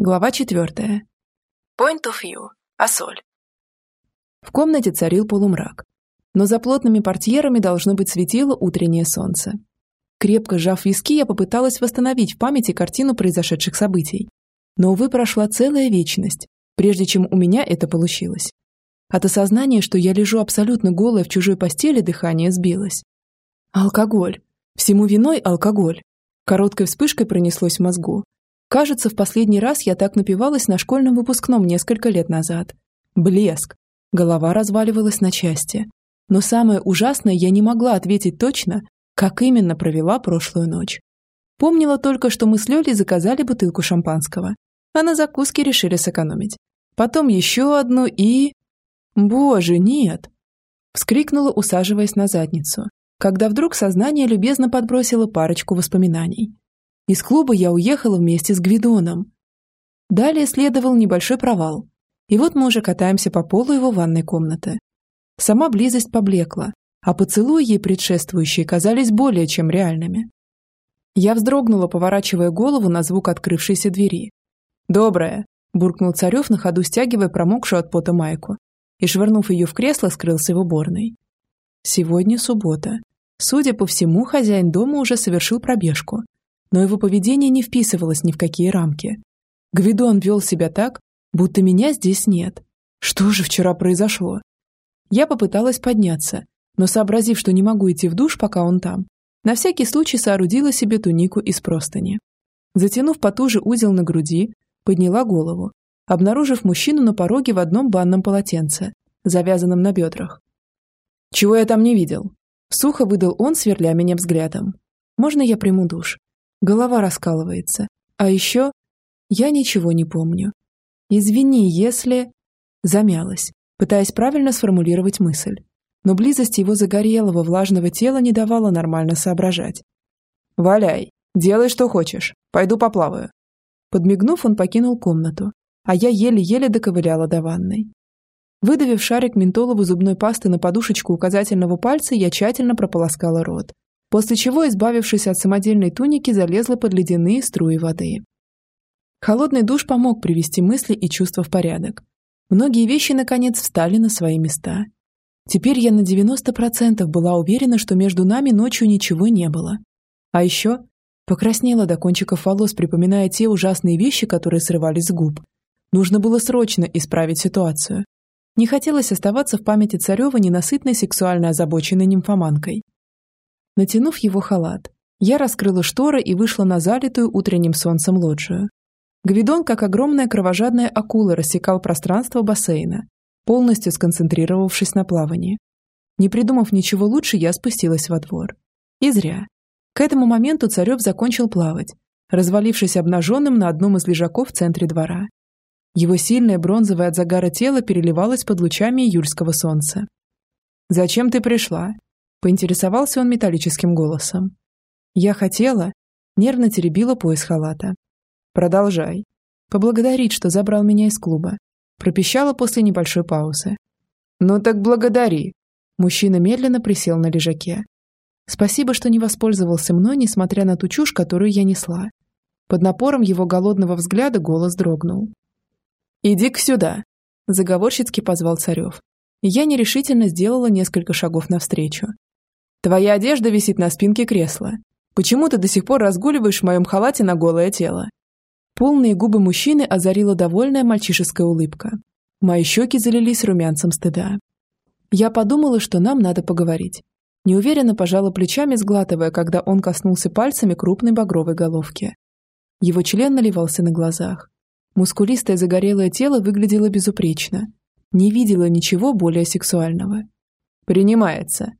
Глава четвертая. Point of view. Асоль. В комнате царил полумрак, но за плотными портьерами должно быть светило утреннее солнце. Крепко сжав виски, я попыталась восстановить в памяти картину произошедших событий. Но, увы, прошла целая вечность, прежде чем у меня это получилось. От осознания, что я лежу абсолютно голая в чужой постели, дыхание сбилось. Алкоголь. Всему виной алкоголь. Короткой вспышкой пронеслось в мозгу, Кажется, в последний раз я так напивалась на школьном выпускном несколько лет назад. Блеск. Голова разваливалась на части. Но самое ужасное, я не могла ответить точно, как именно провела прошлую ночь. Помнила только, что мы с Лёлей заказали бутылку шампанского, а на закуски решили сэкономить. Потом еще одну и... Боже, нет! Вскрикнула, усаживаясь на задницу, когда вдруг сознание любезно подбросило парочку воспоминаний. Из клуба я уехала вместе с Гвидоном. Далее следовал небольшой провал. И вот мы уже катаемся по полу его ванной комнаты. Сама близость поблекла, а поцелуи ей предшествующие казались более чем реальными. Я вздрогнула, поворачивая голову на звук открывшейся двери. «Доброе!» – буркнул Царев на ходу, стягивая промокшую от пота майку, и, швырнув ее в кресло, скрылся в уборной. Сегодня суббота. Судя по всему, хозяин дома уже совершил пробежку но его поведение не вписывалось ни в какие рамки. Гвидон вел себя так, будто меня здесь нет. Что же вчера произошло? Я попыталась подняться, но сообразив, что не могу идти в душ, пока он там, на всякий случай соорудила себе тунику из простыни. Затянув потуже узел на груди, подняла голову, обнаружив мужчину на пороге в одном банном полотенце, завязанном на бедрах. «Чего я там не видел?» Сухо выдал он, сверля меня взглядом. «Можно я приму душ?» Голова раскалывается. А еще я ничего не помню. Извини, если... Замялась, пытаясь правильно сформулировать мысль. Но близость его загорелого влажного тела не давала нормально соображать. «Валяй, делай, что хочешь. Пойду поплаваю». Подмигнув, он покинул комнату, а я еле-еле доковыляла до ванной. Выдавив шарик ментоловой зубной пасты на подушечку указательного пальца, я тщательно прополоскала рот, после чего, избавившись от самодельной туники, залезла под ледяные струи воды. Холодный душ помог привести мысли и чувства в порядок. Многие вещи, наконец, встали на свои места. Теперь я на 90% была уверена, что между нами ночью ничего не было. А еще покраснела до кончиков волос, припоминая те ужасные вещи, которые срывались с губ. Нужно было срочно исправить ситуацию. Не хотелось оставаться в памяти Царева ненасытной сексуально озабоченной нимфоманкой. Натянув его халат, я раскрыла шторы и вышла на залитую утренним солнцем лоджию. Гвидон, как огромная кровожадная акула, рассекал пространство бассейна, полностью сконцентрировавшись на плавании. Не придумав ничего лучше, я спустилась во двор. И зря. К этому моменту Царев закончил плавать, развалившись обнаженным на одном из лежаков в центре двора. Его сильное бронзовое от загара тело переливалось под лучами июльского солнца. «Зачем ты пришла?» Поинтересовался он металлическим голосом. Я хотела, нервно теребила пояс халата. Продолжай. Поблагодарить, что забрал меня из клуба. Пропищала после небольшой паузы. Ну так благодари. Мужчина медленно присел на лежаке. Спасибо, что не воспользовался мной, несмотря на ту чушь, которую я несла. Под напором его голодного взгляда голос дрогнул. «Иди-ка сюда!» – заговорщицки позвал Царев. Я нерешительно сделала несколько шагов навстречу, Твоя одежда висит на спинке кресла. Почему ты до сих пор разгуливаешь в моем халате на голое тело?» Полные губы мужчины озарила довольная мальчишеская улыбка. Мои щеки залились румянцем стыда. Я подумала, что нам надо поговорить. Неуверенно пожала плечами, сглатывая, когда он коснулся пальцами крупной багровой головки. Его член наливался на глазах. Мускулистое загорелое тело выглядело безупречно. Не видела ничего более сексуального. «Принимается»,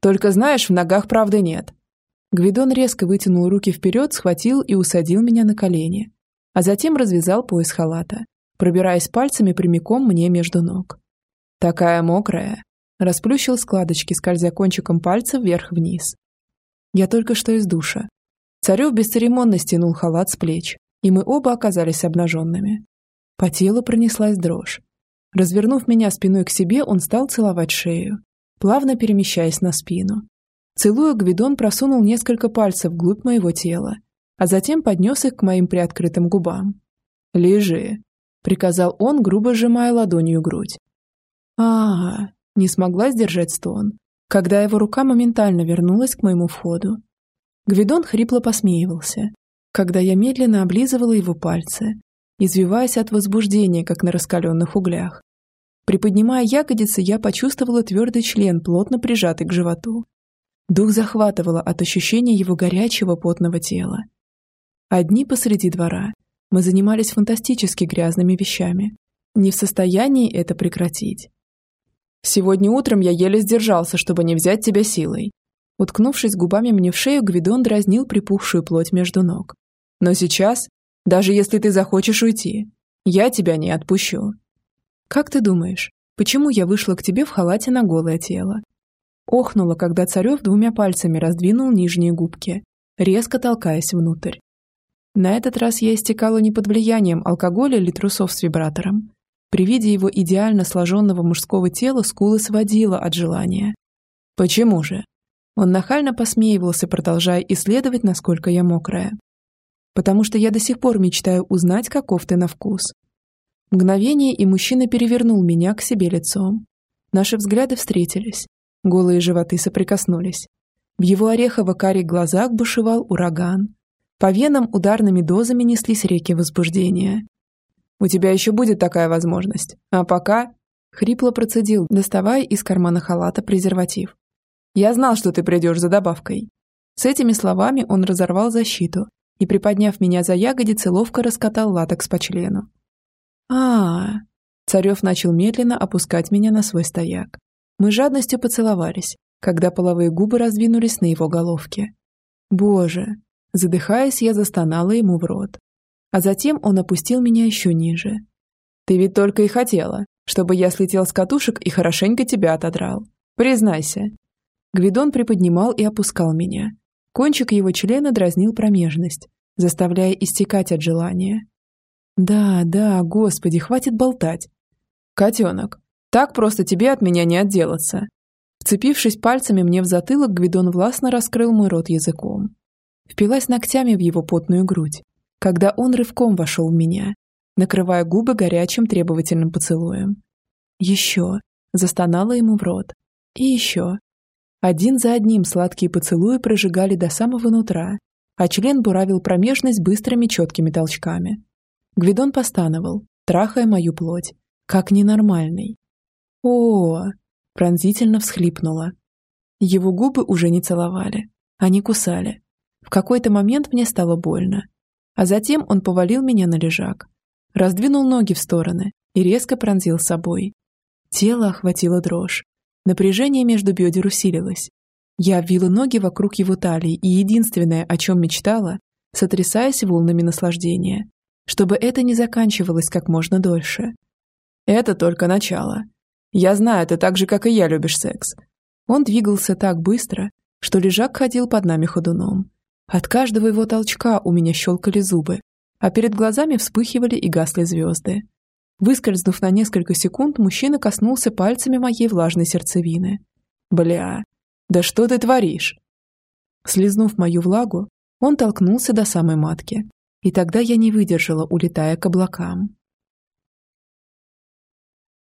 только знаешь, в ногах правды нет. Гвидон резко вытянул руки вперед, схватил и усадил меня на колени, а затем развязал пояс халата, пробираясь пальцами прямиком мне между ног. Такая мокрая. Расплющил складочки, скользя кончиком пальца вверх-вниз. Я только что из душа. Царев бесцеремонно стянул халат с плеч, и мы оба оказались обнаженными. По телу пронеслась дрожь. Развернув меня спиной к себе, он стал целовать шею, плавно перемещаясь на спину. Целуя, Гвидон просунул несколько пальцев вглубь моего тела, а затем поднес их к моим приоткрытым губам. «Лежи», — приказал он, грубо сжимая ладонью грудь. а, -а, -а не смогла сдержать стон, когда его рука моментально вернулась к моему входу. Гвидон хрипло посмеивался, когда я медленно облизывала его пальцы, извиваясь от возбуждения, как на раскаленных углях. Приподнимая ягодицы, я почувствовала твердый член, плотно прижатый к животу. Дух захватывало от ощущения его горячего потного тела. Одни посреди двора. Мы занимались фантастически грязными вещами. Не в состоянии это прекратить. Сегодня утром я еле сдержался, чтобы не взять тебя силой. Уткнувшись губами мне в шею, Гвидон дразнил припухшую плоть между ног. Но сейчас, даже если ты захочешь уйти, я тебя не отпущу. Как ты думаешь, почему я вышла к тебе в халате на голое тело? Охнула, когда Царев двумя пальцами раздвинул нижние губки, резко толкаясь внутрь. На этот раз я истекала не под влиянием алкоголя или трусов с вибратором. При виде его идеально сложенного мужского тела скулы сводила от желания. Почему же? Он нахально посмеивался, продолжая исследовать, насколько я мокрая. Потому что я до сих пор мечтаю узнать, каков ты на вкус. Мгновение, и мужчина перевернул меня к себе лицом. Наши взгляды встретились. Голые животы соприкоснулись. В его орехово-карих глазах бушевал ураган. По венам ударными дозами неслись реки возбуждения. «У тебя еще будет такая возможность. А пока...» Хрипло процедил, доставая из кармана халата презерватив. «Я знал, что ты придешь за добавкой». С этими словами он разорвал защиту и, приподняв меня за ягодицы, ловко раскатал латекс по члену. А, Царев начал медленно опускать меня на свой стояк. Мы жадностью поцеловались, когда половые губы раздвинулись на его головке. Боже! Задыхаясь, я застонала ему в рот. А затем он опустил меня еще ниже. Ты ведь только и хотела, чтобы я слетел с катушек и хорошенько тебя отодрал. Признайся. Гвидон приподнимал и опускал меня. Кончик его члена дразнил промежность, заставляя истекать от желания. Да, да, господи, хватит болтать. Котенок, так просто тебе от меня не отделаться. Вцепившись пальцами мне в затылок, Гвидон властно раскрыл мой рот языком. Впилась ногтями в его потную грудь, когда он рывком вошел в меня, накрывая губы горячим требовательным поцелуем. Еще. Застонала ему в рот. И еще. Один за одним сладкие поцелуи прожигали до самого нутра, а член буравил промежность быстрыми четкими толчками. Гвидон постановал, трахая мою плоть, как ненормальный. О, пронзительно всхлипнула. Его губы уже не целовали, они кусали. В какой-то момент мне стало больно, а затем он повалил меня на лежак, раздвинул ноги в стороны и резко пронзил собой. Тело охватило дрожь. Напряжение между бедер усилилось. Я обвила ноги вокруг его талии и единственное, о чем мечтала, сотрясаясь волнами наслаждения, чтобы это не заканчивалось как можно дольше. Это только начало. Я знаю, ты так же, как и я, любишь секс. Он двигался так быстро, что лежак ходил под нами ходуном. От каждого его толчка у меня щелкали зубы, а перед глазами вспыхивали и гасли звезды. Выскользнув на несколько секунд, мужчина коснулся пальцами моей влажной сердцевины. «Бля, да что ты творишь?» Слизнув мою влагу, он толкнулся до самой матки, и тогда я не выдержала, улетая к облакам.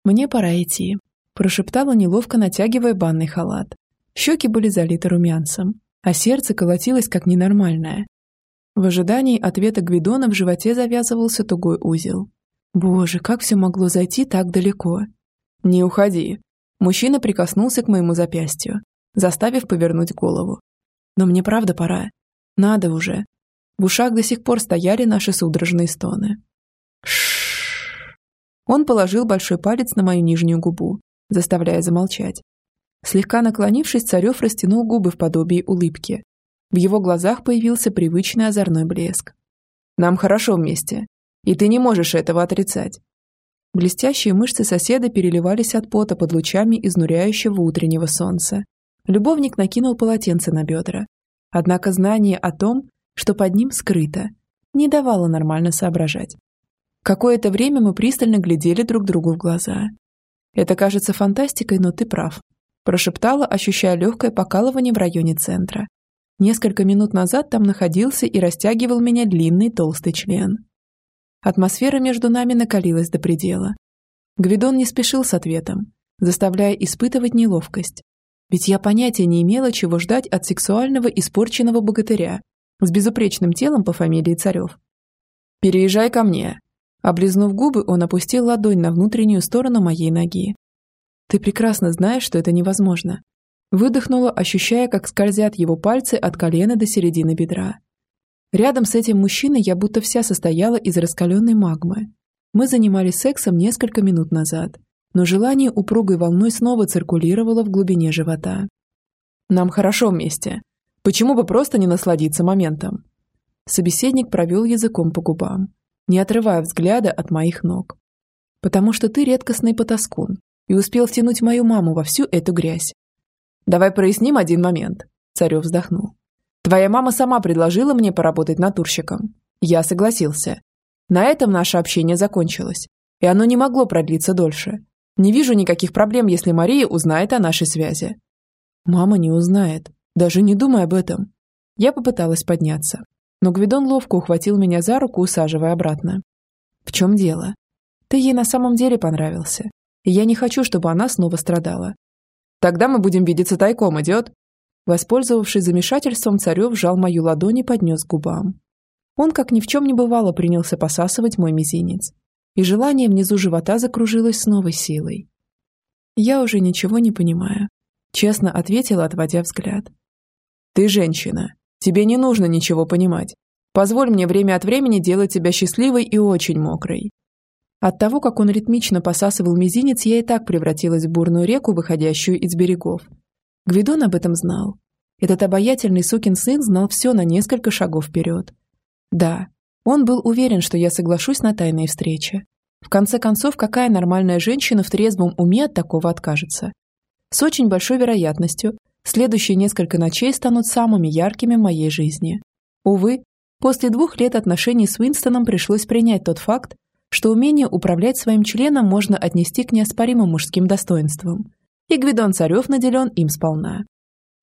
«Мне пора идти», – прошептала неловко, натягивая банный халат. Щеки были залиты румянцем а сердце колотилось как ненормальное. В ожидании ответа Гвидона в животе завязывался тугой узел. Боже, как все могло зайти так далеко? Не уходи. Мужчина прикоснулся к моему запястью, заставив повернуть голову. Но мне правда пора. Надо уже. В ушах до сих пор стояли наши судорожные стоны. Шш. Он положил большой палец на мою нижнюю губу, заставляя замолчать. Слегка наклонившись, Царев растянул губы в подобии улыбки. В его глазах появился привычный озорной блеск. «Нам хорошо вместе, и ты не можешь этого отрицать». Блестящие мышцы соседа переливались от пота под лучами изнуряющего утреннего солнца. Любовник накинул полотенце на бедра. Однако знание о том, что под ним скрыто, не давало нормально соображать. Какое-то время мы пристально глядели друг другу в глаза. Это кажется фантастикой, но ты прав прошептала, ощущая легкое покалывание в районе центра. Несколько минут назад там находился и растягивал меня длинный толстый член. Атмосфера между нами накалилась до предела. Гвидон не спешил с ответом, заставляя испытывать неловкость. Ведь я понятия не имела, чего ждать от сексуального испорченного богатыря с безупречным телом по фамилии Царев. «Переезжай ко мне». Облизнув губы, он опустил ладонь на внутреннюю сторону моей ноги. «Ты прекрасно знаешь, что это невозможно». Выдохнула, ощущая, как скользят его пальцы от колена до середины бедра. Рядом с этим мужчиной я будто вся состояла из раскаленной магмы. Мы занимались сексом несколько минут назад, но желание упругой волной снова циркулировало в глубине живота. «Нам хорошо вместе. Почему бы просто не насладиться моментом?» Собеседник провел языком по губам, не отрывая взгляда от моих ног. «Потому что ты редкостный потаскун и успел втянуть мою маму во всю эту грязь». «Давай проясним один момент», – Царев вздохнул. Твоя мама сама предложила мне поработать натурщиком. Я согласился. На этом наше общение закончилось. И оно не могло продлиться дольше. Не вижу никаких проблем, если Мария узнает о нашей связи. Мама не узнает. Даже не думай об этом. Я попыталась подняться. Но Гвидон ловко ухватил меня за руку, усаживая обратно. В чем дело? Ты ей на самом деле понравился. И я не хочу, чтобы она снова страдала. Тогда мы будем видеться тайком, идет? Воспользовавшись замешательством, Царев сжал мою ладонь и поднес к губам. Он, как ни в чем не бывало, принялся посасывать мой мизинец. И желание внизу живота закружилось с новой силой. «Я уже ничего не понимаю», — честно ответила, отводя взгляд. «Ты женщина. Тебе не нужно ничего понимать. Позволь мне время от времени делать тебя счастливой и очень мокрой». От того, как он ритмично посасывал мизинец, я и так превратилась в бурную реку, выходящую из берегов, Гвидон об этом знал. Этот обаятельный сукин сын знал все на несколько шагов вперед. Да, он был уверен, что я соглашусь на тайные встречи. В конце концов, какая нормальная женщина в трезвом уме от такого откажется? С очень большой вероятностью, следующие несколько ночей станут самыми яркими в моей жизни. Увы, после двух лет отношений с Уинстоном пришлось принять тот факт, что умение управлять своим членом можно отнести к неоспоримым мужским достоинствам и Гвидон Царев наделен им сполна.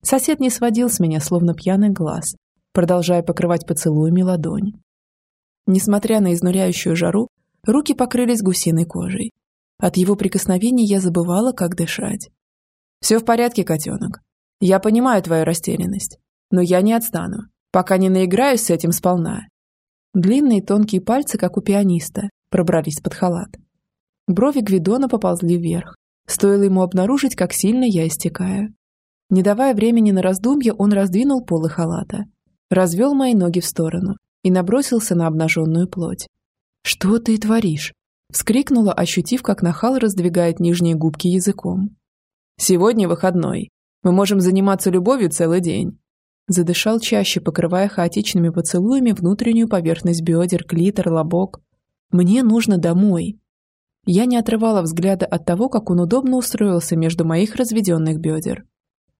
Сосед не сводил с меня словно пьяный глаз, продолжая покрывать поцелуями ладонь. Несмотря на изнуряющую жару, руки покрылись гусиной кожей. От его прикосновений я забывала, как дышать. «Все в порядке, котенок. Я понимаю твою растерянность, но я не отстану, пока не наиграюсь с этим сполна». Длинные тонкие пальцы, как у пианиста, пробрались под халат. Брови Гвидона поползли вверх, Стоило ему обнаружить, как сильно я истекаю. Не давая времени на раздумье, он раздвинул полы халата, развел мои ноги в сторону и набросился на обнаженную плоть. «Что ты творишь?» — вскрикнула, ощутив, как нахал раздвигает нижние губки языком. «Сегодня выходной. Мы можем заниматься любовью целый день». Задышал чаще, покрывая хаотичными поцелуями внутреннюю поверхность бедер, клитор, лобок. «Мне нужно домой», я не отрывала взгляда от того, как он удобно устроился между моих разведенных бедер.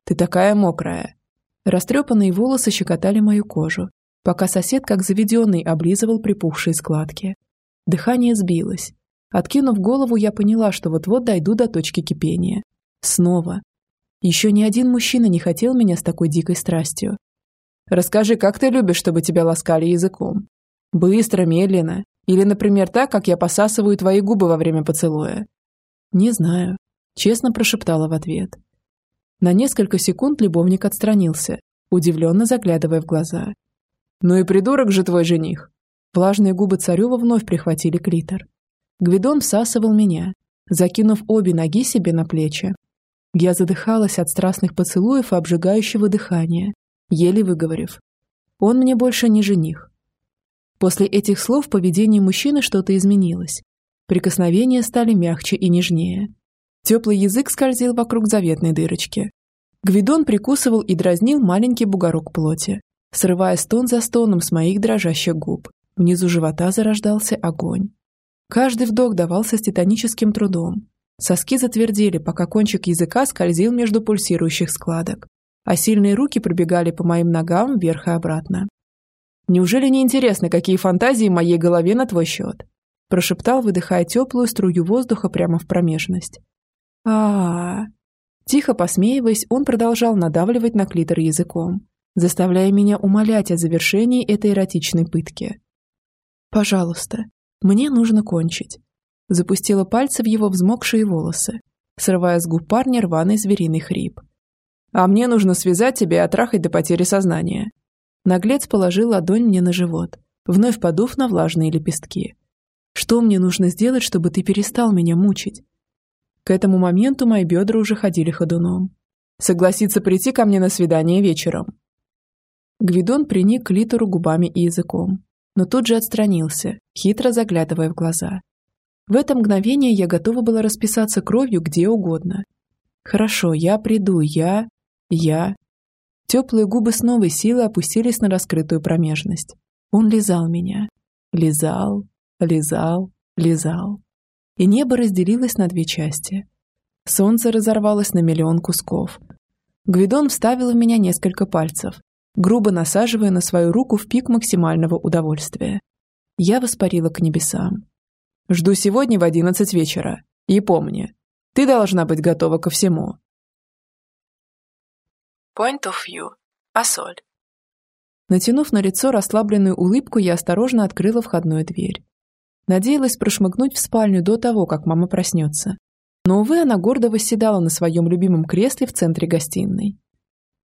«Ты такая мокрая!» Растрепанные волосы щекотали мою кожу, пока сосед, как заведенный, облизывал припухшие складки. Дыхание сбилось. Откинув голову, я поняла, что вот-вот дойду до точки кипения. Снова. Еще ни один мужчина не хотел меня с такой дикой страстью. «Расскажи, как ты любишь, чтобы тебя ласкали языком?» «Быстро, медленно, или, например, так, как я посасываю твои губы во время поцелуя?» «Не знаю», — честно прошептала в ответ. На несколько секунд любовник отстранился, удивленно заглядывая в глаза. «Ну и придурок же твой жених!» Влажные губы Царева вновь прихватили клитор. Гвидон всасывал меня, закинув обе ноги себе на плечи. Я задыхалась от страстных поцелуев и обжигающего дыхания, еле выговорив. Он мне больше не жених, После этих слов в поведении мужчины что-то изменилось. Прикосновения стали мягче и нежнее. Теплый язык скользил вокруг заветной дырочки. Гвидон прикусывал и дразнил маленький бугорок плоти, срывая стон за стоном с моих дрожащих губ. Внизу живота зарождался огонь. Каждый вдох давался с титаническим трудом. Соски затвердели, пока кончик языка скользил между пульсирующих складок, а сильные руки пробегали по моим ногам вверх и обратно. Неужели не интересно, какие фантазии в моей голове на твой счет?» Прошептал, выдыхая теплую струю воздуха прямо в промежность. а а, -а. Тихо посмеиваясь, он продолжал надавливать на клитор языком, заставляя меня умолять о завершении этой эротичной пытки. «Пожалуйста, Мне нужно кончить. Запустила пальцы в его взмокшие волосы, срывая с губ парня рваный звериный хрип. «А мне нужно связать тебя и отрахать до потери сознания». Наглец положил ладонь мне на живот, вновь подув на влажные лепестки. «Что мне нужно сделать, чтобы ты перестал меня мучить?» К этому моменту мои бедра уже ходили ходуном. «Согласиться прийти ко мне на свидание вечером». Гвидон приник к литеру губами и языком, но тут же отстранился, хитро заглядывая в глаза. В это мгновение я готова была расписаться кровью где угодно. «Хорошо, я приду, я... я...» Теплые губы с новой силой опустились на раскрытую промежность. Он лизал меня. Лизал, лизал, лизал. И небо разделилось на две части. Солнце разорвалось на миллион кусков. Гвидон вставил в меня несколько пальцев, грубо насаживая на свою руку в пик максимального удовольствия. Я воспарила к небесам. Жду сегодня в одиннадцать вечера. И помни, ты должна быть готова ко всему. Point of view. Асоль. Натянув на лицо расслабленную улыбку, я осторожно открыла входную дверь. Надеялась прошмыгнуть в спальню до того, как мама проснется. Но, увы, она гордо восседала на своем любимом кресле в центре гостиной.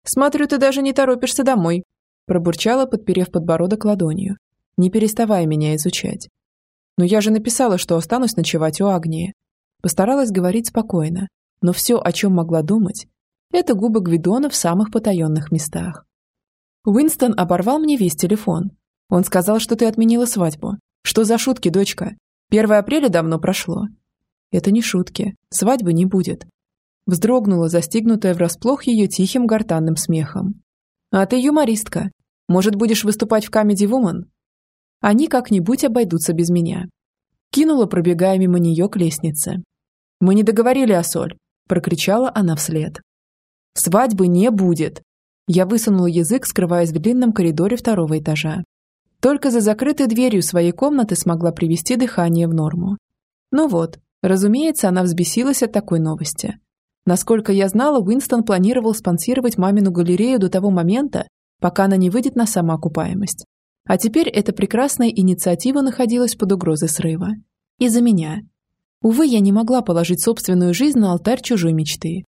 «Смотрю, ты даже не торопишься домой», пробурчала, подперев подбородок ладонью, не переставая меня изучать. Но я же написала, что останусь ночевать у Агнии. Постаралась говорить спокойно, но все, о чем могла думать, это губы Гвидона в самых потаенных местах. Уинстон оборвал мне весь телефон. Он сказал, что ты отменила свадьбу. Что за шутки, дочка? 1 апреля давно прошло. Это не шутки. Свадьбы не будет. Вздрогнула, застигнутая врасплох ее тихим гортанным смехом. А ты юмористка. Может, будешь выступать в Comedy Woman? Они как-нибудь обойдутся без меня. Кинула, пробегая мимо нее к лестнице. «Мы не договорили о соль», – прокричала она вслед. «Свадьбы не будет!» Я высунула язык, скрываясь в длинном коридоре второго этажа. Только за закрытой дверью своей комнаты смогла привести дыхание в норму. Ну вот, разумеется, она взбесилась от такой новости. Насколько я знала, Уинстон планировал спонсировать мамину галерею до того момента, пока она не выйдет на самоокупаемость. А теперь эта прекрасная инициатива находилась под угрозой срыва. Из-за меня. Увы, я не могла положить собственную жизнь на алтарь чужой мечты.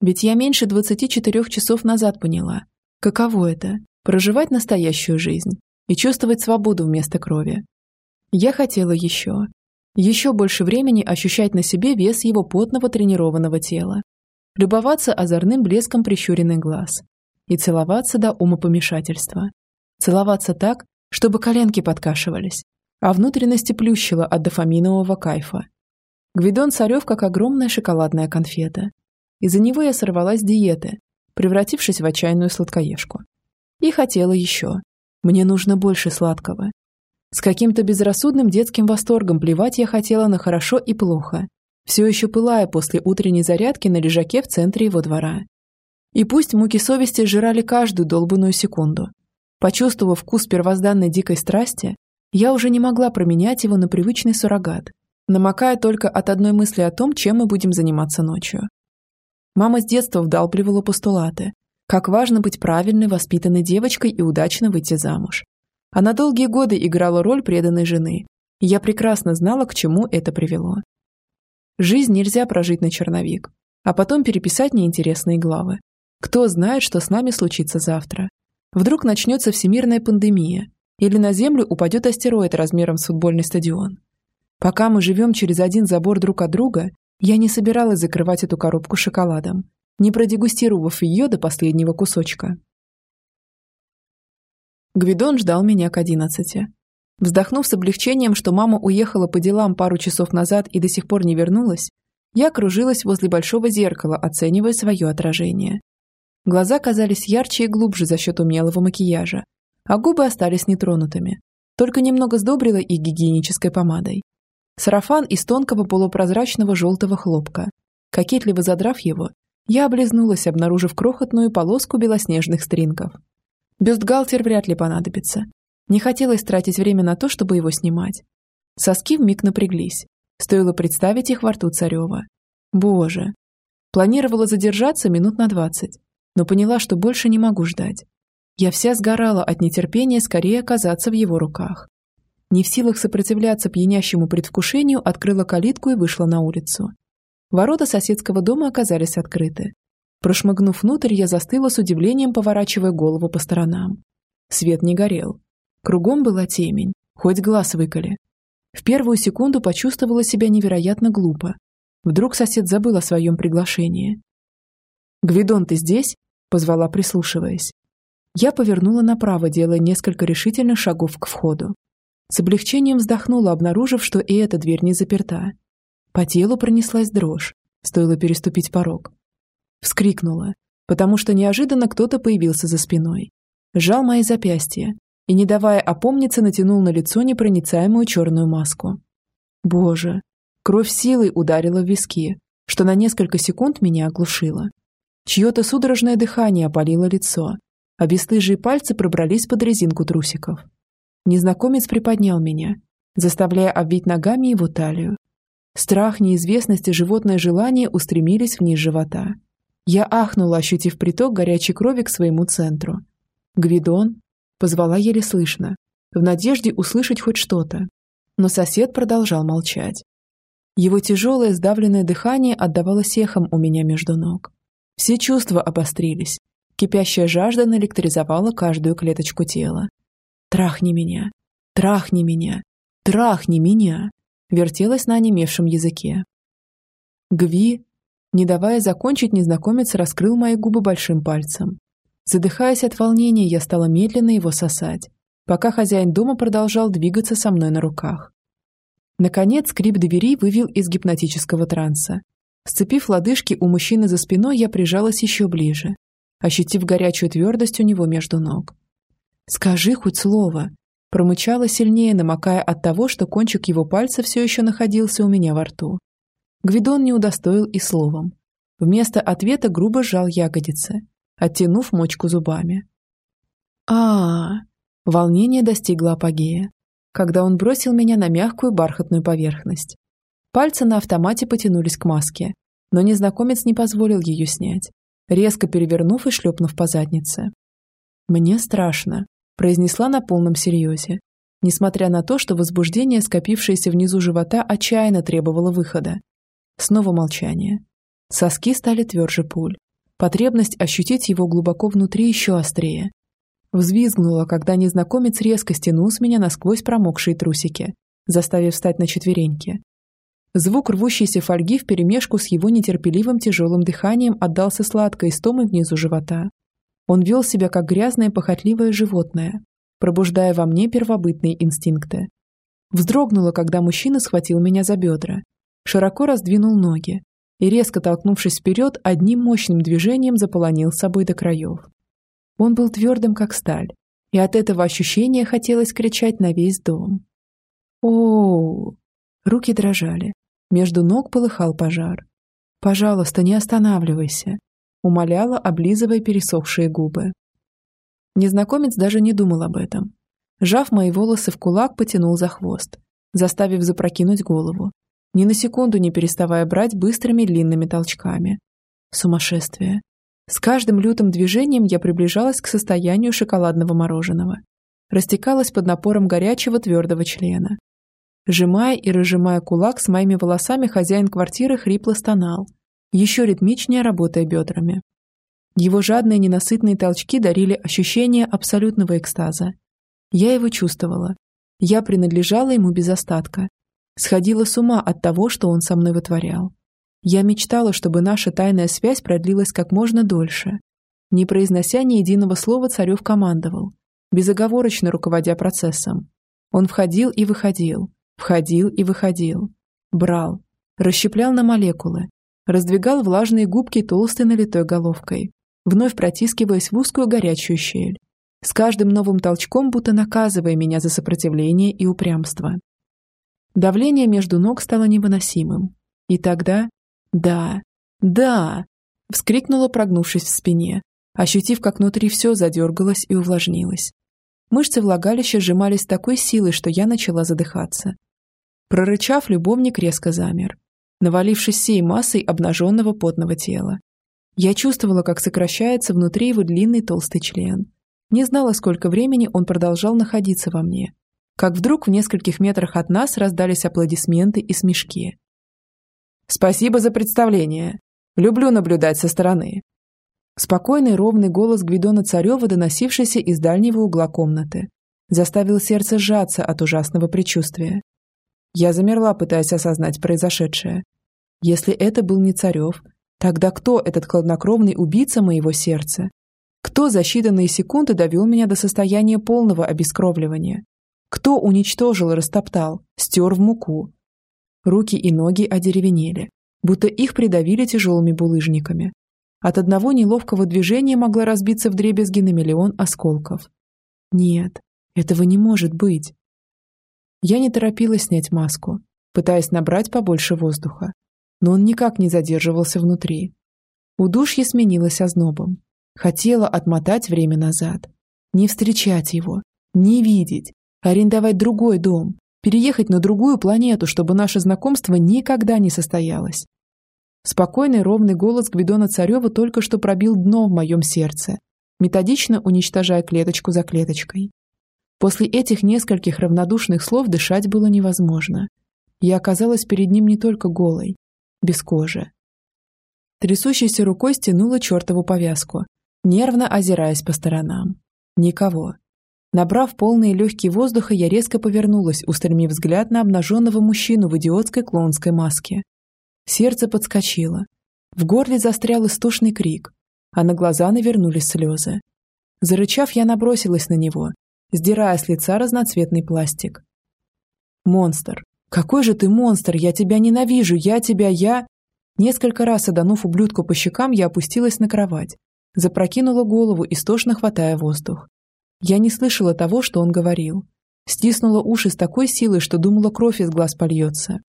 Ведь я меньше 24 часов назад поняла, каково это – проживать настоящую жизнь и чувствовать свободу вместо крови. Я хотела еще. Еще больше времени ощущать на себе вес его потного тренированного тела. Любоваться озорным блеском прищуренный глаз. И целоваться до умопомешательства. Целоваться так, чтобы коленки подкашивались, а внутренности плющило от дофаминового кайфа. Гвидон Царев как огромная шоколадная конфета. Из-за него я сорвалась с диеты, превратившись в отчаянную сладкоежку. И хотела еще. Мне нужно больше сладкого. С каким-то безрассудным детским восторгом плевать я хотела на хорошо и плохо, все еще пылая после утренней зарядки на лежаке в центре его двора. И пусть муки совести жрали каждую долбанную секунду, Почувствовав вкус первозданной дикой страсти, я уже не могла променять его на привычный суррогат, намокая только от одной мысли о том, чем мы будем заниматься ночью. Мама с детства вдалбливала постулаты. Как важно быть правильной, воспитанной девочкой и удачно выйти замуж. Она долгие годы играла роль преданной жены, и я прекрасно знала, к чему это привело. Жизнь нельзя прожить на черновик, а потом переписать неинтересные главы. Кто знает, что с нами случится завтра. Вдруг начнется всемирная пандемия, или на Землю упадет астероид размером с футбольный стадион. Пока мы живем через один забор друг от друга, я не собиралась закрывать эту коробку шоколадом, не продегустировав ее до последнего кусочка. Гвидон ждал меня к одиннадцати. Вздохнув с облегчением, что мама уехала по делам пару часов назад и до сих пор не вернулась, я кружилась возле большого зеркала, оценивая свое отражение. Глаза казались ярче и глубже за счет умелого макияжа, а губы остались нетронутыми, только немного сдобрила их гигиенической помадой. Сарафан из тонкого полупрозрачного желтого хлопка. Кокетливо задрав его, я облизнулась, обнаружив крохотную полоску белоснежных стрингов. Бюстгальтер вряд ли понадобится. Не хотелось тратить время на то, чтобы его снимать. Соски вмиг напряглись. Стоило представить их во рту Царева. Боже. Планировала задержаться минут на двадцать но поняла, что больше не могу ждать. Я вся сгорала от нетерпения скорее оказаться в его руках. Не в силах сопротивляться пьянящему предвкушению, открыла калитку и вышла на улицу. Ворота соседского дома оказались открыты. Прошмыгнув внутрь, я застыла с удивлением, поворачивая голову по сторонам. Свет не горел. Кругом была темень, хоть глаз выколи. В первую секунду почувствовала себя невероятно глупо. Вдруг сосед забыл о своем приглашении. «Гвидон, ты здесь?» – позвала, прислушиваясь. Я повернула направо, делая несколько решительных шагов к входу. С облегчением вздохнула, обнаружив, что и эта дверь не заперта. По телу пронеслась дрожь, стоило переступить порог. Вскрикнула, потому что неожиданно кто-то появился за спиной. Сжал мои запястья и, не давая опомниться, натянул на лицо непроницаемую черную маску. Боже, кровь силой ударила в виски, что на несколько секунд меня оглушило. Чье-то судорожное дыхание опалило лицо, а бесстыжие пальцы пробрались под резинку трусиков. Незнакомец приподнял меня, заставляя обвить ногами его талию. Страх, неизвестность и животное желание устремились вниз живота. Я ахнула, ощутив приток горячей крови к своему центру. «Гвидон?» Позвала еле слышно, в надежде услышать хоть что-то. Но сосед продолжал молчать. Его тяжелое сдавленное дыхание отдавалось эхом у меня между ног. Все чувства обострились. Кипящая жажда наэлектризовала каждую клеточку тела. «Трахни меня! Трахни меня! Трахни меня!» вертелась на онемевшем языке. «Гви!» Не давая закончить, незнакомец раскрыл мои губы большим пальцем. Задыхаясь от волнения, я стала медленно его сосать, пока хозяин дома продолжал двигаться со мной на руках. Наконец, скрип двери вывел из гипнотического транса. Сцепив лодыжки у мужчины за спиной, я прижалась еще ближе, ощутив горячую твердость у него между ног. «Скажи хоть слово!» Промычала сильнее, намокая от того, что кончик его пальца все еще находился у меня во рту. Гвидон не удостоил и словом. Вместо ответа грубо сжал ягодицы, оттянув мочку зубами. а, -а, Волнение достигло апогея, когда он бросил меня на мягкую бархатную поверхность. Пальцы на автомате потянулись к маске, но незнакомец не позволил ее снять, резко перевернув и шлепнув по заднице. «Мне страшно», – произнесла на полном серьезе, несмотря на то, что возбуждение, скопившееся внизу живота, отчаянно требовало выхода. Снова молчание. Соски стали тверже пуль. Потребность ощутить его глубоко внутри еще острее. Взвизгнула, когда незнакомец резко стянул с меня насквозь промокшие трусики, заставив встать на четвереньки, Звук рвущейся фольги вперемешку с его нетерпеливым тяжелым дыханием отдался сладкой истомой внизу живота. Он вел себя как грязное похотливое животное, пробуждая во мне первобытные инстинкты. Вздрогнула, когда мужчина схватил меня за бедра, широко раздвинул ноги и, резко толкнувшись вперед, одним мощным движением заполонил собой до краев. Он был твердым, как сталь, и от этого ощущения хотелось кричать на весь дом. о, Руки дрожали, между ног полыхал пожар. «Пожалуйста, не останавливайся», — умоляла, облизывая пересохшие губы. Незнакомец даже не думал об этом. Жав мои волосы в кулак, потянул за хвост, заставив запрокинуть голову, ни на секунду не переставая брать быстрыми длинными толчками. Сумасшествие. С каждым лютым движением я приближалась к состоянию шоколадного мороженого. Растекалась под напором горячего твердого члена. Сжимая и разжимая кулак с моими волосами, хозяин квартиры хрипло стонал, еще ритмичнее работая бедрами. Его жадные ненасытные толчки дарили ощущение абсолютного экстаза. Я его чувствовала. Я принадлежала ему без остатка. Сходила с ума от того, что он со мной вытворял. Я мечтала, чтобы наша тайная связь продлилась как можно дольше. Не произнося ни единого слова, Царев командовал, безоговорочно руководя процессом. Он входил и выходил, Входил и выходил. Брал. Расщеплял на молекулы. Раздвигал влажные губки толстой налитой головкой, вновь протискиваясь в узкую горячую щель. С каждым новым толчком будто наказывая меня за сопротивление и упрямство. Давление между ног стало невыносимым. И тогда... Да, да! Вскрикнула, прогнувшись в спине, ощутив, как внутри все задергалось и увлажнилось. Мышцы влагалища сжимались с такой силой, что я начала задыхаться. Прорычав, любовник резко замер, навалившись всей массой обнаженного потного тела. Я чувствовала, как сокращается внутри его длинный толстый член. Не знала, сколько времени он продолжал находиться во мне. как вдруг в нескольких метрах от нас раздались аплодисменты и смешки. «Спасибо за представление. Люблю наблюдать со стороны». Спокойный ровный голос Гвидона Царева, доносившийся из дальнего угла комнаты, заставил сердце сжаться от ужасного предчувствия. Я замерла, пытаясь осознать произошедшее. Если это был не Царев, тогда кто этот хладнокровный убийца моего сердца? Кто за считанные секунды довел меня до состояния полного обескровливания? Кто уничтожил растоптал, стер в муку? Руки и ноги одеревенели, будто их придавили тяжелыми булыжниками. От одного неловкого движения могла разбиться вдребезги на миллион осколков. Нет, этого не может быть. Я не торопилась снять маску, пытаясь набрать побольше воздуха, но он никак не задерживался внутри. Удушье сменилось ознобом, Хотела отмотать время назад. Не встречать его, не видеть, арендовать другой дом, переехать на другую планету, чтобы наше знакомство никогда не состоялось. Спокойный ровный голос Гвидона Царева только что пробил дно в моем сердце, методично уничтожая клеточку за клеточкой. После этих нескольких равнодушных слов дышать было невозможно. Я оказалась перед ним не только голой, без кожи. Трясущейся рукой стянула чертову повязку, нервно озираясь по сторонам. Никого. Набрав полные легкие воздуха, я резко повернулась, устремив взгляд на обнаженного мужчину в идиотской клоунской маске. Сердце подскочило. В горле застрял истошный крик, а на глаза навернулись слезы. Зарычав, я набросилась на него, сдирая с лица разноцветный пластик. «Монстр! Какой же ты монстр! Я тебя ненавижу! Я тебя, я...» Несколько раз оданув ублюдку по щекам, я опустилась на кровать, Запрокинула голову, истошно хватая воздух. Я не слышала того, что он говорил. Стиснула уши с такой силой, что думала, кровь из глаз польется.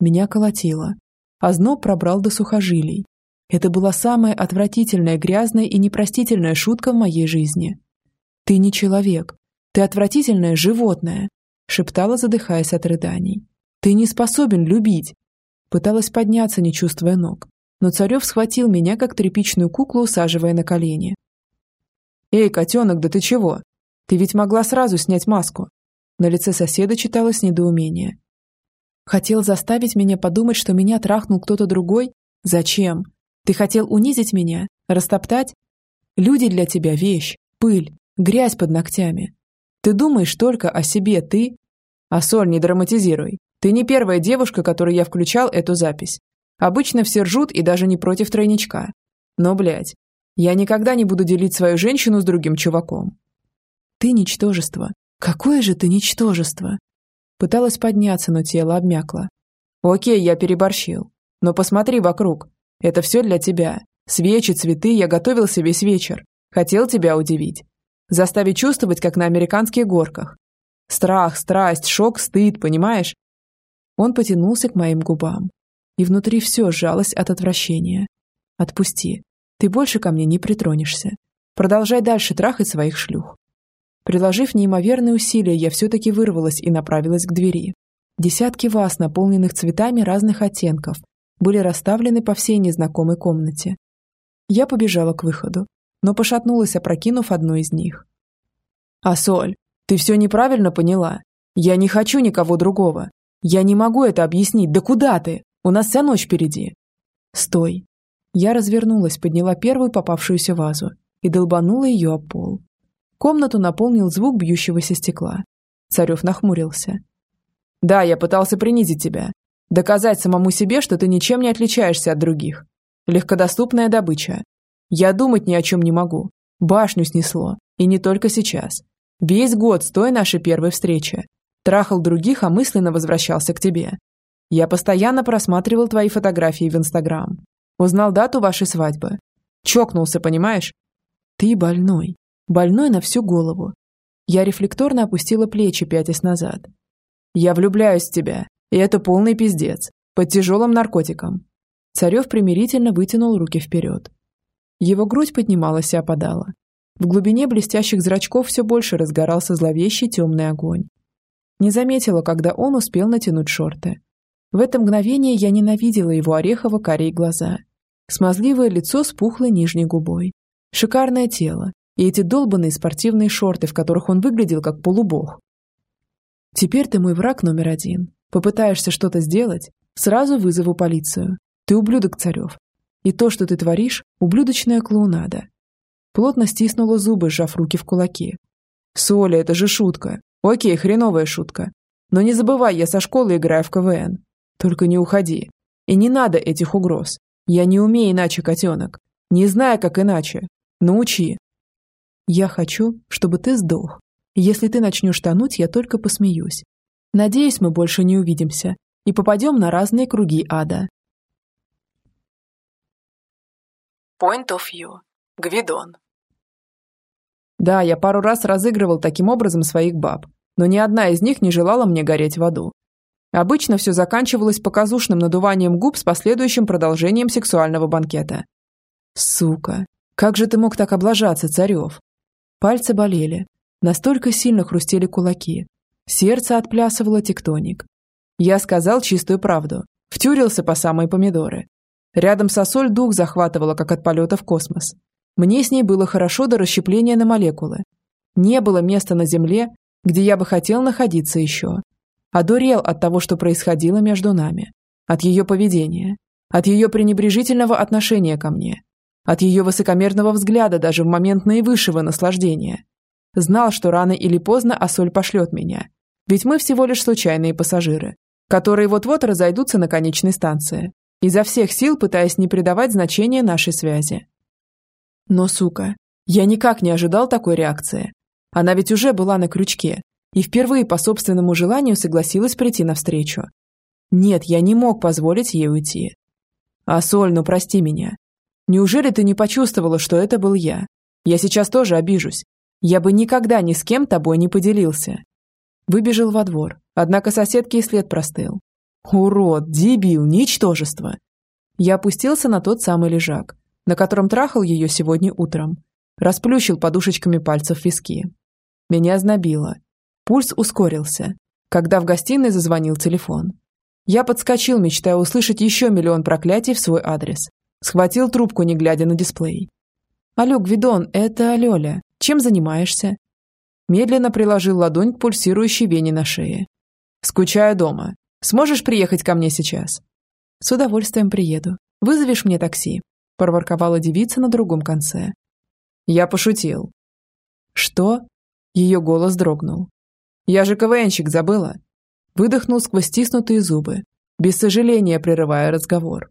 Меня колотило. А зноб пробрал до сухожилий. Это была самая отвратительная, грязная и непростительная шутка в моей жизни. «Ты не человек. Ты отвратительное животное», шептала, задыхаясь от рыданий. «Ты не способен любить». Пыталась подняться, не чувствуя ног но Царев схватил меня, как тряпичную куклу, усаживая на колени. «Эй, котенок, да ты чего? Ты ведь могла сразу снять маску!» На лице соседа читалось недоумение. «Хотел заставить меня подумать, что меня трахнул кто-то другой? Зачем? Ты хотел унизить меня? Растоптать? Люди для тебя – вещь, пыль, грязь под ногтями. Ты думаешь только о себе, ты...» «А Соль, не драматизируй. Ты не первая девушка, которой я включал эту запись. Обычно все ржут и даже не против тройничка. Но, блядь, я никогда не буду делить свою женщину с другим чуваком. Ты ничтожество. Какое же ты ничтожество? Пыталась подняться, но тело обмякло. Окей, я переборщил. Но посмотри вокруг. Это все для тебя. Свечи, цветы, я готовился весь вечер. Хотел тебя удивить. Заставить чувствовать, как на американских горках. Страх, страсть, шок, стыд, понимаешь? Он потянулся к моим губам, и внутри все сжалось от отвращения. «Отпусти. Ты больше ко мне не притронешься. Продолжай дальше трахать своих шлюх». Приложив неимоверные усилия, я все-таки вырвалась и направилась к двери. Десятки ваз, наполненных цветами разных оттенков, были расставлены по всей незнакомой комнате. Я побежала к выходу, но пошатнулась, опрокинув одну из них. «Асоль, ты все неправильно поняла. Я не хочу никого другого. Я не могу это объяснить. Да куда ты?» У нас вся ночь впереди. Стой. Я развернулась, подняла первую попавшуюся вазу и долбанула ее об пол. Комнату наполнил звук бьющегося стекла. Царев нахмурился. «Да, я пытался принизить тебя. Доказать самому себе, что ты ничем не отличаешься от других. Легкодоступная добыча. Я думать ни о чем не могу. Башню снесло. И не только сейчас. Весь год с той нашей первой встречи. Трахал других, а мысленно возвращался к тебе. Я постоянно просматривал твои фотографии в Инстаграм. Узнал дату вашей свадьбы. Чокнулся, понимаешь? Ты больной. Больной на всю голову. Я рефлекторно опустила плечи, пятясь назад. Я влюбляюсь в тебя, и это полный пиздец. Под тяжелым наркотиком. Царев примирительно вытянул руки вперед. Его грудь поднималась и опадала. В глубине блестящих зрачков все больше разгорался зловещий темный огонь. Не заметила, когда он успел натянуть шорты. В это мгновение я ненавидела его орехово-карие глаза. Смазливое лицо с пухлой нижней губой. Шикарное тело. И эти долбанные спортивные шорты, в которых он выглядел как полубог. Теперь ты мой враг номер один. Попытаешься что-то сделать, сразу вызову полицию. Ты ублюдок, Царев. И то, что ты творишь, ублюдочная клоунада. Плотно стиснула зубы, сжав руки в кулаки. Соля, это же шутка. Окей, хреновая шутка. Но не забывай, я со школы играю в КВН. Только не уходи. И не надо этих угроз. Я не умею иначе, котенок. Не знаю, как иначе. Научи. Я хочу, чтобы ты сдох. Если ты начнешь тонуть, я только посмеюсь. Надеюсь, мы больше не увидимся и попадем на разные круги ада. Point of view. Гвидон. Да, я пару раз разыгрывал таким образом своих баб, но ни одна из них не желала мне гореть в аду. Обычно все заканчивалось показушным надуванием губ с последующим продолжением сексуального банкета. Сука, как же ты мог так облажаться, Царев? Пальцы болели, настолько сильно хрустели кулаки. Сердце отплясывало тектоник. Я сказал чистую правду, втюрился по самые помидоры. Рядом со соль дух захватывало, как от полета в космос. Мне с ней было хорошо до расщепления на молекулы. Не было места на Земле, где я бы хотел находиться еще. Одурел от того, что происходило между нами. От ее поведения. От ее пренебрежительного отношения ко мне. От ее высокомерного взгляда даже в момент наивысшего наслаждения. Знал, что рано или поздно Асоль пошлет меня. Ведь мы всего лишь случайные пассажиры, которые вот-вот разойдутся на конечной станции, изо всех сил пытаясь не придавать значения нашей связи. Но, сука, я никак не ожидал такой реакции. Она ведь уже была на крючке и впервые по собственному желанию согласилась прийти навстречу. Нет, я не мог позволить ей уйти. А Соль, ну прости меня. Неужели ты не почувствовала, что это был я? Я сейчас тоже обижусь. Я бы никогда ни с кем тобой не поделился. Выбежал во двор, однако соседке и след простыл. Урод, дебил, ничтожество. Я опустился на тот самый лежак, на котором трахал ее сегодня утром. Расплющил подушечками пальцев виски. Меня знобило. Пульс ускорился, когда в гостиной зазвонил телефон. Я подскочил, мечтая услышать еще миллион проклятий в свой адрес. Схватил трубку, не глядя на дисплей. «Алло, Гвидон, это Лёля. Чем занимаешься?» Медленно приложил ладонь к пульсирующей вене на шее. «Скучаю дома. Сможешь приехать ко мне сейчас?» «С удовольствием приеду. Вызовешь мне такси?» проворковала девица на другом конце. Я пошутил. Что? Ее голос дрогнул. Я же КВНщик, забыла. Выдохнул сквозь стиснутые зубы, без сожаления прерывая разговор.